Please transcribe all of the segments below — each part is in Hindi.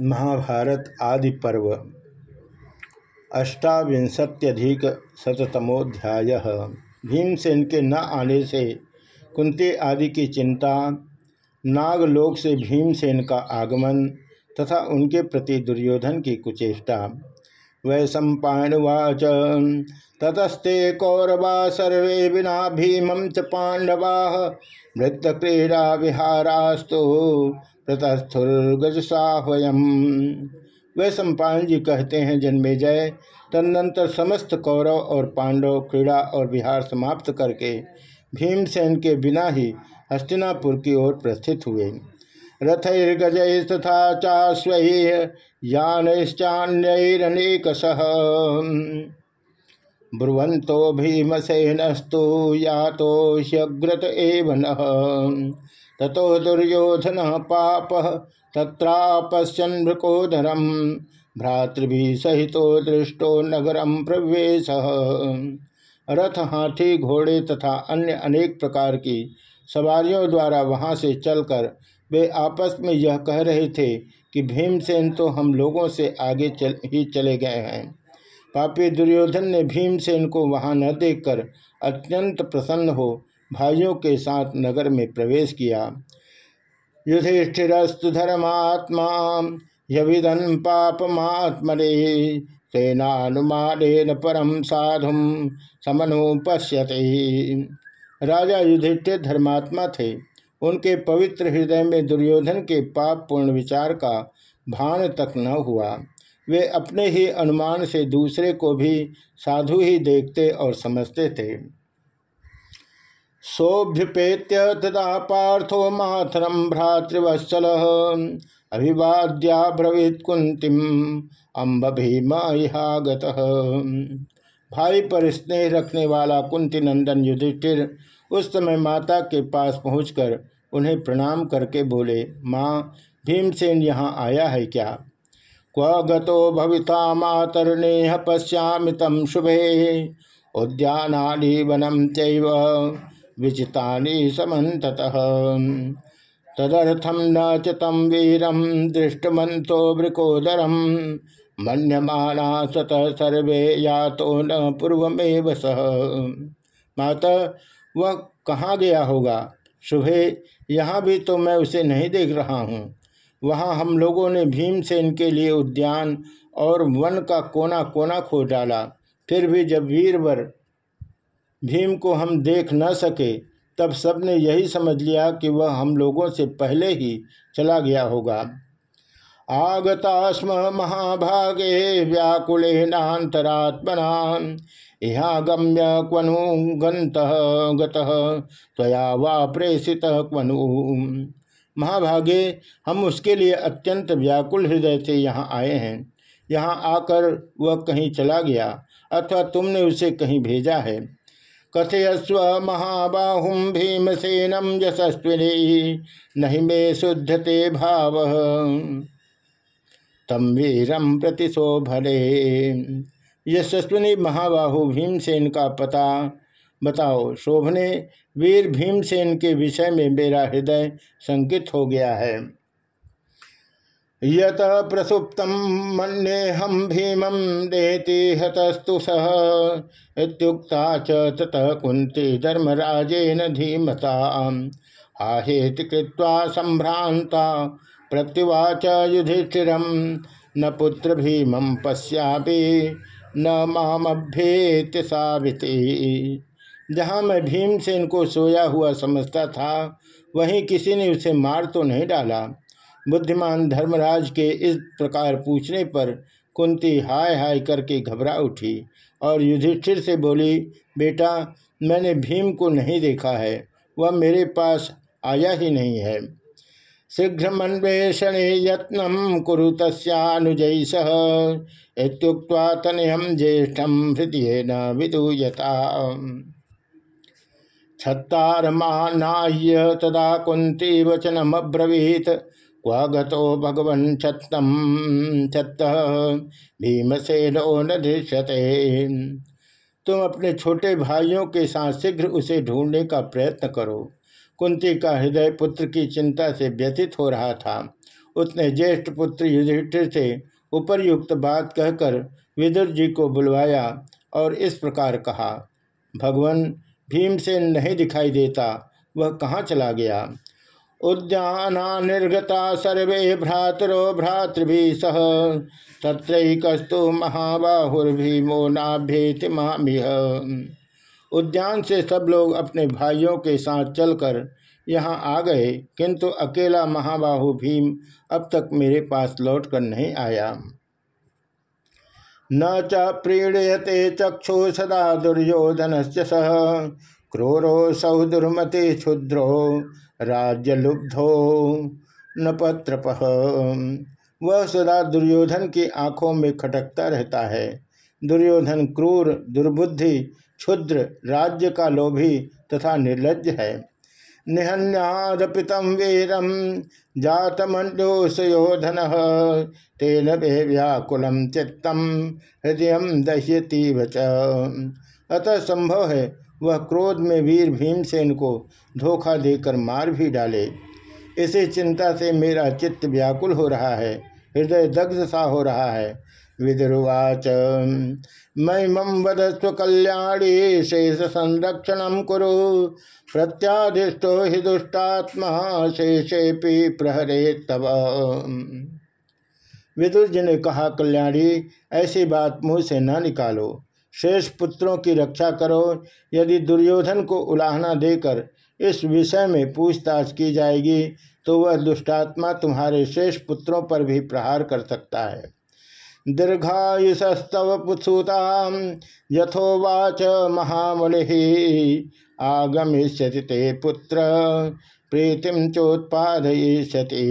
महाभारत आदि पर्व। अष्टाविंशत्यधिक शतमोध्याय भीमसेन के न आने से कुंती आदि की चिंता, नागलोक से भीमसेन का आगमन तथा उनके प्रति दुर्योधन की कुचेष्टा। वै सम्पावाच ततस्ते कौरवा सर्वे बिना भीमं च पांडवा मृत क्रीड़ा विहारास्तु प्रतस्थुर्गजसाहवयम वे सम्पायन जी कहते हैं, जन्मे जय। तदनंतर समस्त कौरव और पांडव क्रीड़ा और विहार समाप्त करके भीमसेन के बिना ही हस्तिनापुर की ओर प्रस्थित हुए। रथैर्गजय तथा चाश्व यानश्चान्यरनेकश। ब्रुवंतो भीमसेनस्तु या तो ह्यग्रत एव ततो दुर्योधन पाप तत्रापश्यन मृकोदरम भ्रातृभि सहितो दृष्टो नगरम प्रवेश रथ हाथी घोड़े तथा अन्य अनेक प्रकार की सवारियों द्वारा वहाँ से चलकर वे आपस में यह कह रहे थे कि भीमसेन तो हम लोगों से आगे चल ही चले गए हैं। पापी दुर्योधन ने भीमसेन को वहाँ न देखकर अत्यंत प्रसन्न हो भाइयों के साथ नगर में प्रवेश किया। युधिष्ठिरस्तु धर्मात्मा, यविदन पापमात्मरे सेनानुमानेन परम साधु समनुपश्यते राजा युधिष्ठिर धर्मात्मा थे। उनके पवित्र हृदय में दुर्योधन के पाप पूर्ण विचार का भान तक न हुआ। वे अपने ही अनुमान से दूसरे को भी साधु ही देखते और समझते थे। सोभ्युपेत्य तदा पार्थो माथरम भ्रातृवत्सल। अभिवाद्या ब्रवीत कुंतीम अम्ब भीमागत भाई पर स्नेह रखने वाला कुंती नंदन युधिष्ठिर उस समय माता के पास पहुंचकर उन्हें प्रणाम करके बोले, माँ, भीमसेन यहाँ आया है क्या? क्व गतो भविता मातरनेह पश्यामि तम शुभे। उद्यानानि वनम चैव विचितानि समन्ततः। तदर्थम न च तम वीरम दृष्टमंतो वृकोदरम मन्यमाना स्वतः सर्वे या तो न पूर्वमेव सह माता, वह कहाँ गया होगा? सुबह यहाँ भी तो मैं उसे नहीं देख रहा हूँ। वहाँ हम लोगों ने भीमसेन के लिए उद्यान और वन का कोना कोना खो डाला। फिर भी जब वीरवर भीम को हम देख न सके, तब सबने यही समझ लिया कि वह हम लोगों से पहले ही चला गया होगा। आगता स्म महाभागे व्याकुलेनातरात्मना यहाँ गम्य क्वनु गंत गया वा प्रेषित क्वनु। महाभागे, हम उसके लिए अत्यंत व्याकुल हृदय से यहाँ आए हैं। यहाँ आकर वह कहीं चला गया, अथवा तुमने उसे कहीं भेजा है। कथयस्व महाबाहुम भीमसेनम यशस्विनी, नहीं मे शुद्धते भाव। तम वीरम प्रतिशोभरे यशस्विनी महाबाहु भीमसेन का पता। बताओ, शोभने, वीर भीमसेन के विषय में मेरा हृदय संकित हो गया है। यत प्रसुप्त मन्ये हम भीमं देति हतस्तु सह इत्युक्ता च कुंती धर्मराजेन धीमता। आहेति कृत्वा संभ्रांता प्रत्युवाच युधिष्ठिर। न पुत्र भीमं पश्यापि न मामभ्येत साविति जहाँ मैं भीम से इनको सोया हुआ समझता था, वहीं किसी ने उसे मार तो नहीं डाला। बुद्धिमान धर्मराज के इस प्रकार पूछने पर कुंती हाय हाय करके घबरा उठी और युधिष्ठिर से बोली, बेटा, मैंने भीम को नहीं देखा है, वह मेरे पास आया ही नहीं है। शीघ्रमन्वेषणे यत्न कुरु तस्नुजय सह इतुक्ता तनयम ज्येष्ठम हृदय न विदूयता। छत्तारमानाह्य तदा कुंती वचनमब्रवीत क्व गतो भगवन छत्तम, छत्त, भीमसेनो न दृश्यते तुम अपने छोटे भाइयों के साथ शीघ्र उसे ढूँढने का प्रयत्न करो। कुंती का हृदय पुत्र की चिंता से व्यथित हो रहा था। उसने ज्येष्ठ पुत्र युधिष्ठिर से उपरयुक्त बात कहकर विदुर जी को बुलवाया और इस प्रकार कहा, भगवान, भीमसेन नहीं दिखाई देता। वह कहाँ चला गया? उद्याना निर्गता सर्वे भ्रातरो भ्रातृभि सह। तत्रैकस्तु महाबाहुर्भीमो नाभ्येति मामिह। उद्यान से सब लोग अपने भाइयों के साथ चलकर यहाँ आ गए, किंतु अकेला महाबाहु भीम अब तक मेरे पास लौट कर नहीं आया। न च प्रीड़यते चक्षु सदा दुर्योधन से सह। क्रोरो सौ दुर्मति क्षुद्रो। राज्य लुब्धो न पत्रप वह सदा दुर्योधन की आँखों में खटकता रहता है। दुर्योधन क्रूर, दुर्बुद्धि, क्षुद्र, राज्य का लोभी तथा निर्लज है। निहन्यादपितम वीरम जातमंडोसयोधन तेन वे व्याकुलम चित्तम हृदय दह्यती वच अतः संभव है वह क्रोध में वीर भीमसेन को धोखा देकर मार भी डाले। इसी चिंता से मेरा चित्त व्याकुल हो रहा है, हृदय दग्ध सा हो रहा है। विदुर्वाच मम वदस्व कल्याणी शेष संरक्षण कुरु। प्रत्यादिष्टो हि दुष्टात्मा शेषे पी प्रहरे तब विदुर जी ने कहा, कल्याणी, ऐसी बात मुँह से न निकालो। शेष पुत्रों की रक्षा करो। यदि दुर्योधन को उलाहना देकर इस विषय में पूछताछ की जाएगी तो वह दुष्टात्मा तुम्हारे शेष पुत्रों पर भी प्रहार कर सकता है। दीर्घायुषस्तव पुत्सूता यथोवाच महामुनि आगमिष्यति ते पुत्र प्रीतिम चोत्पादयिष्यति।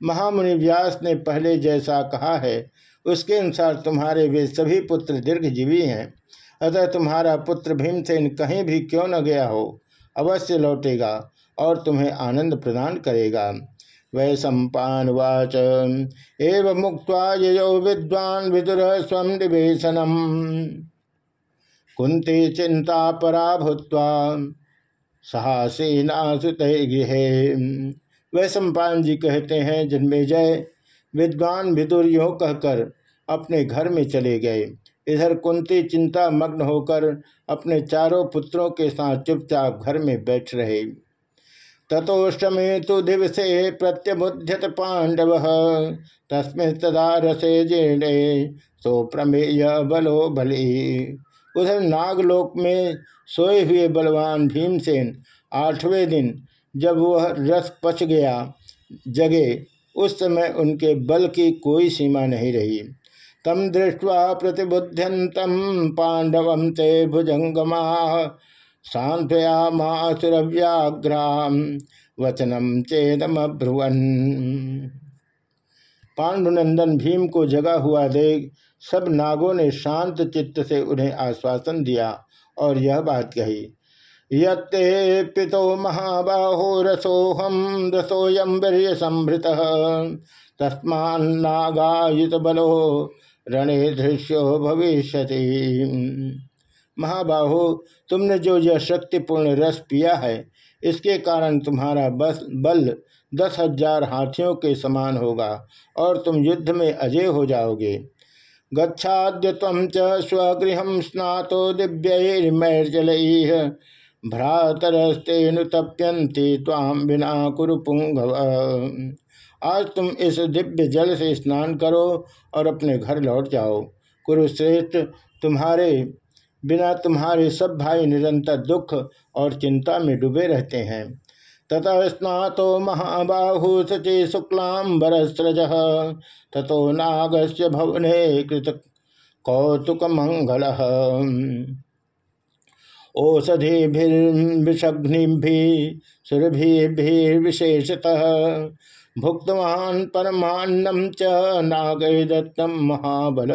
महामुनि व्यास ने पहले जैसा कहा है उसके अनुसार तुम्हारे वे सभी पुत्र दीर्घजीवी हैं। अतः तुम्हारा पुत्र भीमसेन कहीं भी क्यों न गया हो, अवश्य लौटेगा और तुम्हें आनंद प्रदान करेगा। वै सम्पावाच एव मुक्त यो विद्वान विदुर स्व निवेशनम। कुंती चिंता परा भूत्वा साहसेना गृह। वह सम्पान जी कहते हैं, जन्मे जय। विद्वान विदुर यो कहकर अपने घर में चले गए। इधर कुंती चिंता मग्न होकर अपने चारों पुत्रों के साथ चुपचाप घर में बैठ रहे। तथोष्टमे तो दिवसे प्रत्यबुध्यत पांडव तस्में तदा रसे जीर्णे सो प्रमेय बलो बलि। उधर नागलोक में सोए हुए बलवान भीमसेन आठवें दिन जब वह रस पच गया, जगे उस समय उनके बल की कोई सीमा नहीं रही। तम दृष्टवा प्रतिबुध्यंतम पांडव ते भुजंगमा सांत्वया सांत्वयामासुरव्याघ्राम वचनम चेदम ब्रुवन पांडुनंदन भीम को जगा हुआ देख सब नागों ने शांत चित्त से उन्हें आश्वासन दिया और यह बात कही ये पितो महाबाहो रसोहम रसोयम वीर संभृत तस्मागायुत बलो रणे दृश्यो भविष्य महाबाहो, तुमने जो यह शक्तिपूर्ण रस पिया है, इसके कारण तुम्हारा बस बल दस हज़ार हाथियों के समान होगा और तुम युद्ध में अजय हो जाओगे। गच्छाद्य तम च स्वगृह स्नातो दिव्यर्मैर्जल। भ्रातरस्तेनुतप्यंती ताम बिना कुरु पुंगव। आज तुम इस दिव्य जल से स्नान करो और अपने घर लौट जाओ। कुरुश्रेष्ठ, तुम्हारे बिना तुम्हारे सब भाई निरंतर दुख और चिंता में डूबे रहते हैं। ततः स्नातो महाबाहु सचे शुक्लांबरस्रज तथो नागस्य भवने कृत कौतुक मंगल ओषधिभिर्विषघ्निभि सुरभिर्विशेषतः। भुक्तवान परमान्नम च नागय दत्तम महाबल।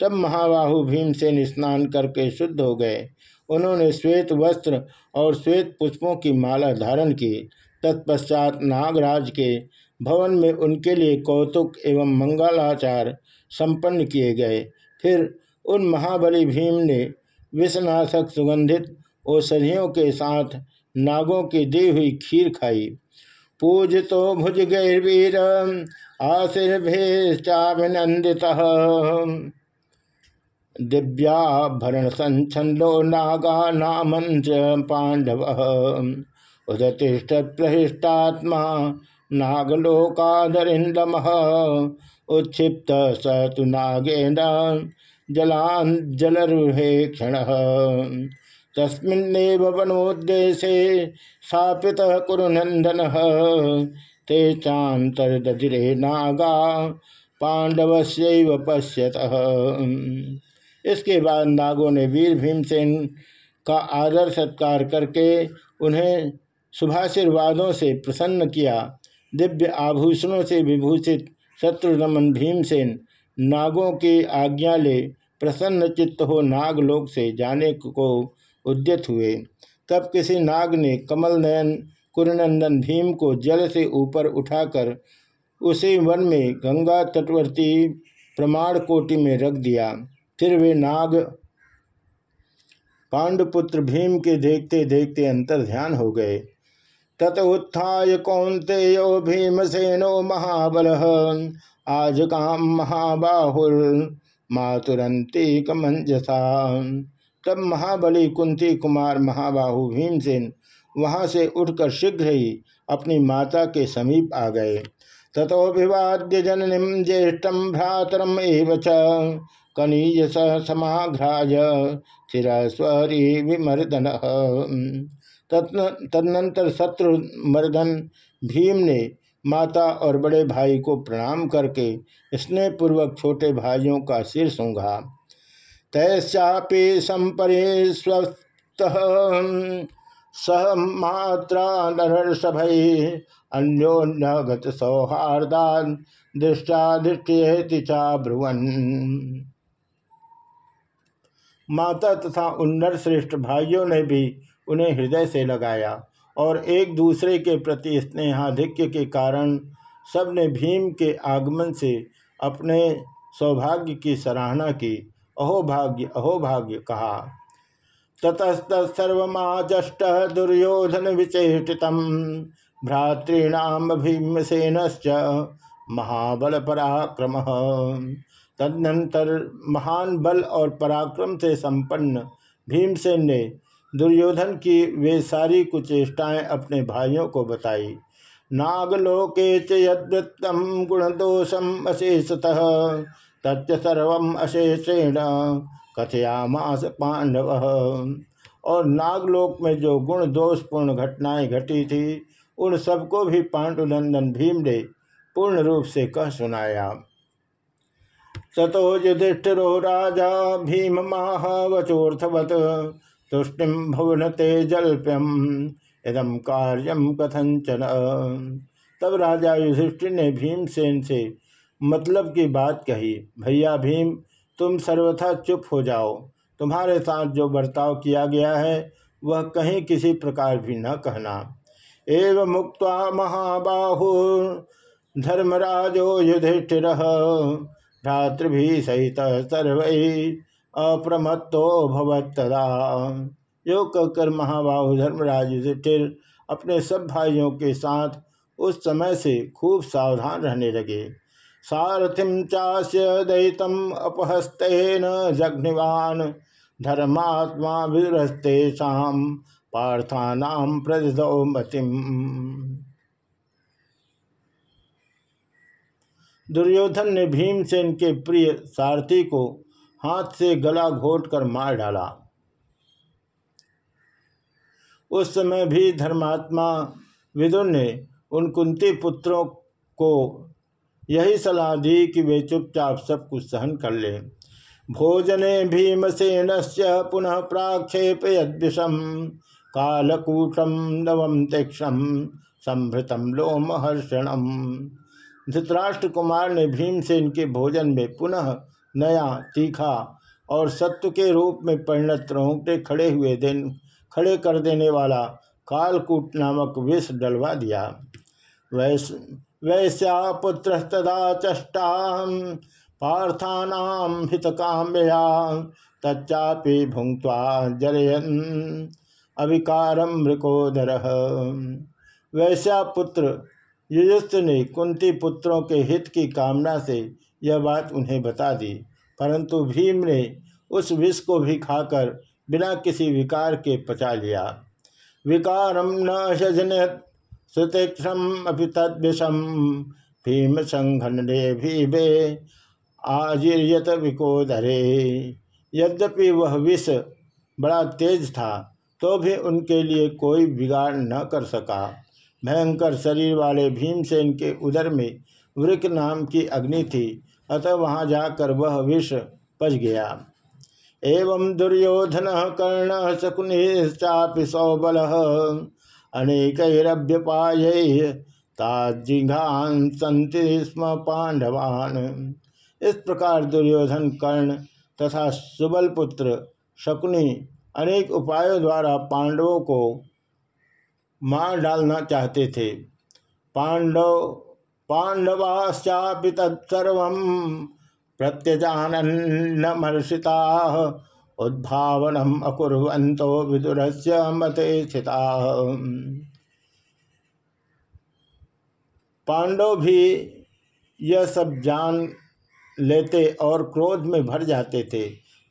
तब महाबाहु भीमसेन स्नान करके शुद्ध हो गए। उन्होंने श्वेत वस्त्र और श्वेत पुष्पों की माला धारण की। तत्पश्चात नागराज के भवन में उनके लिए कौतुक एवं मंगलाचार संपन्न किए गए। फिर उन महाबली भीम ने विषनाशक सुगंधित औषधियों के साथ नागों की दी हुई खीर खाई। पूजितो भुज गैर्वीर आशीर्भेश्चाभिनंदित दिव्याभरण संचलो नागा नामंत्र पांडव उदतिष्ठ प्रहिष्टात्मा नागलोकादरिंदम उक्षिप्त स तु नागेन जलान जलरुहे क्षण। तस्मिन्नेव वनोद्देशे ते चातरदधिरे नागा पांडवस्यैव पश्यत। इसके बाद नागों ने वीर भीमसेन का आदर सत्कार करके उन्हें शुभाशीर्वादों से प्रसन्न किया। दिव्य आभूषणों से विभूषित शत्रुनमन भीमसेन नागों की आज्ञा ले प्रसन्न चित्त हो नागलोक से जाने को उद्यत हुए। तब किसी नाग ने कमल नयन कुरनंदन भीम को जल से ऊपर उठाकर उसी वन में गंगा तटवर्ती प्रमाण कोटि में रख दिया। फिर वे नाग पांडुपुत्र भीम के देखते देखते अंतर ध्यान हो गए। तत उत्थाय कौंतेयो भीमसेनो महाबल। आज काम महाबाहुल मातुरंती कमंजसा तब महाबली कुंती कुमार महाबाहु भीमसेन वहाँ से उठकर शीघ्र ही अपनी माता के समीप आ गए। तथोभिवाद्य जननी ज्येष्ठम भ्रातरम एवं कनीय समाघ्राज चिर स्वरी विमर्दन तदनंतर शत्रु मर्दन भीम ने माता और बड़े भाई को प्रणाम करके स्नेहपूर्वक छोटे भाइयों का सिर सूंघा। तैश्चापि संपरे स्वस्थ, सह मात्रा नरसभय अन्योन्यगत सौहार्दा दृष्टा दृष्टि चा ब्रुवन। माता तथा उन्नर श्रेष्ठ भाइयों ने भी उन्हें हृदय से लगाया। और एक दूसरे के प्रति स्नेहाधिक्य के कारण सबने भीम के आगमन से अपने सौभाग्य की सराहना की। अहोभाग्य अहोभाग्य कहा। ततस्तर्वमाचष्ट दुर्योधन विचेषित भ्रातृणाम भीमसेन महाबल पराक्रम तदनंतर महान बल और पराक्रम से संपन्न भीमसेन ने दुर्योधन की वे सारी कुचेष्टाएँ अपने भाइयों को बताई। नागलोके चयदृत्तम गुणदोषम अशेषतः तथ्य सर्व अशेषेण कथयामास पांडव और नागलोक में जो गुण दोषपूर्ण घटनाएँ घटी थी, उन सबको भी पांडुनंदन भीम ने पूर्ण रूप से कह सुनाया। ततो युधिष्ठिरो राजा भीम महावचोर्थवत तुष्टिम भवन ते जल्प्यम इदम कार्यम कथंचन तब राजा युधिष्ठिर ने भीमसेन से मतलब की बात कही, भैया भीम, तुम सर्वथा चुप हो जाओ। तुम्हारे साथ जो बर्ताव किया गया है, वह कहीं किसी प्रकार भी न कहना। एवं मुक्त महाबाहु धर्मराजो युधिष्ठिर, भ्रातृभि सहित सर्व अप्रमत्तो भवत्तदा यो कहकर महाबाहु धर्मराज युधिष्ठिर अपने सब भाइयों के साथ उस समय से खूब सावधान रहने लगे। सारथिम चास्य दयितम अपहस्तेन जग्निवान धर्मात्मा विरस्ते शाम पार्थानाम प्रदौ मतिम। दुर्योधन ने भीमसेन के प्रिय सारथी को हाथ से गला घोट कर मार डाला। उस समय भी धर्मात्मा विदुर ने उन कुंती पुत्रों को यही सलाह दी कि वे चुपचाप सब कुछ सहन कर ले। भोजने भीमसेन से पुनः प्राक्षेप यदृशम कालकूटम नवम तीक्षम संभृतम लोमहर्षणम। धृतराष्ट्र कुमार ने भीमसेन के भोजन में पुनः नया तीखा और सत्व के रूप में परिणत रोंगटे खड़े हुए दिन, खड़े कर देने वाला कालकूट नामक विष डलवा दिया। वैस वैश्या पुत्र तदा चष्टा पार्थानाम हित काम्या तच्चापि भुंक्वा जरयन अविकारम मृकोदर। वैश्या पुत्र युयुस्त ने कुंती पुत्रों के हित की कामना से यह बात उन्हें बता दी। परंतु भीम ने उस विष को भी खाकर बिना किसी विकार के पचा लिया। विकारम न सजन सुतीक्षम अभी तद्विषम भीम संघन संघने भीबे आजिर्यत विकोधरे यद्यपि वह विष बड़ा तेज था तो भी उनके लिए कोई बिगाड़ न कर सका। भयंकर शरीर वाले भीमसेन के उदर में वृक नाम की अग्नि थी। अतः वहाँ जाकर वह विष पच गया। एवं दुर्योधन कर्ण शकुनिश्चापि सौबल, अनेकरभ्यपाय ताजिघान संति स्म पांडवान इस प्रकार दुर्योधन, कर्ण तथा सुबल पुत्र शकुनि अनेक उपायों द्वारा पांडवों को मार डालना चाहते थे। पांडव पांडवाश्चापि तत्सर्व प्रत्यजानन्नमर्षिता उद्भावनम अकुर्वंतो विदुर से मते स्थिता। पांडव भी यह सब जान लेते और क्रोध में भर जाते थे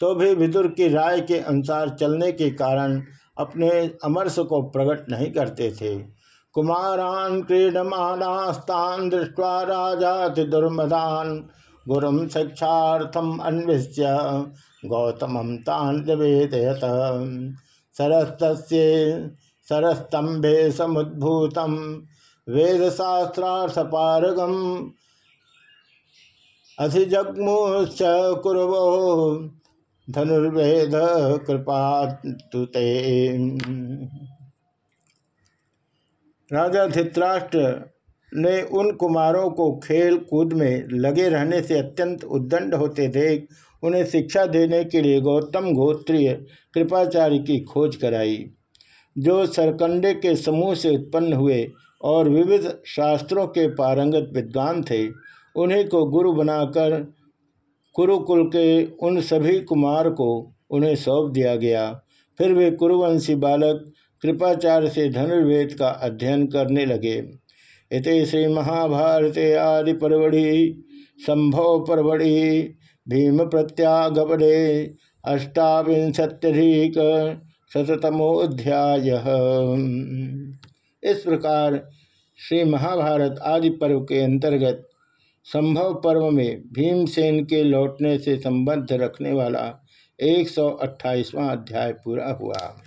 तो भी विदुर की राय के अनुसार चलने के कारण अपने अमरस को प्रकट नहीं करते थे। कुमारान क्रीडमानास्तान दृष्टवा राजा दुर्मदान गुरुम शिक्षार्थम अन्विष्य गौतम तान वेदयत सरस्त सरस्तंभे समुद्भूतम वेदशास्त्रार्थपारगम अधिजग्मुश्च कुरवो धनुर्वेद कृपा तुते राजा धित्राष्ट्र ने उन कुमारों को खेल कूद में लगे रहने से अत्यंत उद्दंड होते देख, उन्हें शिक्षा देने के लिए गौतम गोत्रीय कृपाचार्य की खोज कराई, जो सरकंडे के समूह से उत्पन्न हुए और विविध शास्त्रों के पारंगत विद्वान थे। उन्हें को गुरु बनाकर कुरुकुल के उन सभी कुमार को उन्हें सौंप दिया गया। फिर वे कुरुवंशी बालक कृपाचार्य से धनुर्वेद का अध्ययन करने लगे। इत श्री महाभारत आदि परवड़ी संभव परवड़ी भीम प्रत्यागपड़े अष्टाविंशत्यधिक शतमोध्याय इस प्रकार श्री महाभारत आदि पर्व के अंतर्गत संभव पर्व में भीमसेन के लौटने से संबंध रखने वाला एक अध्याय पूरा हुआ।